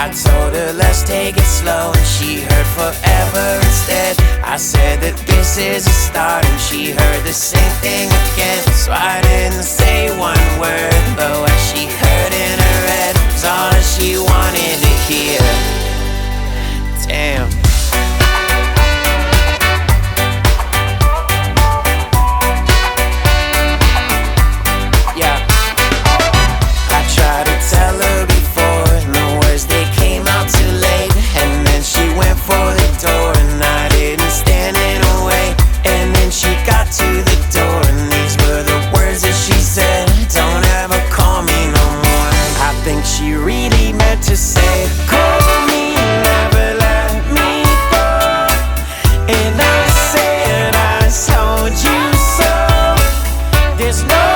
I told her let's take it slow, and she heard forever instead. I said that this is a start, and she heard the same thing again. So I didn't say one word, to say, call me, let me go. And I said, I told you so. There's no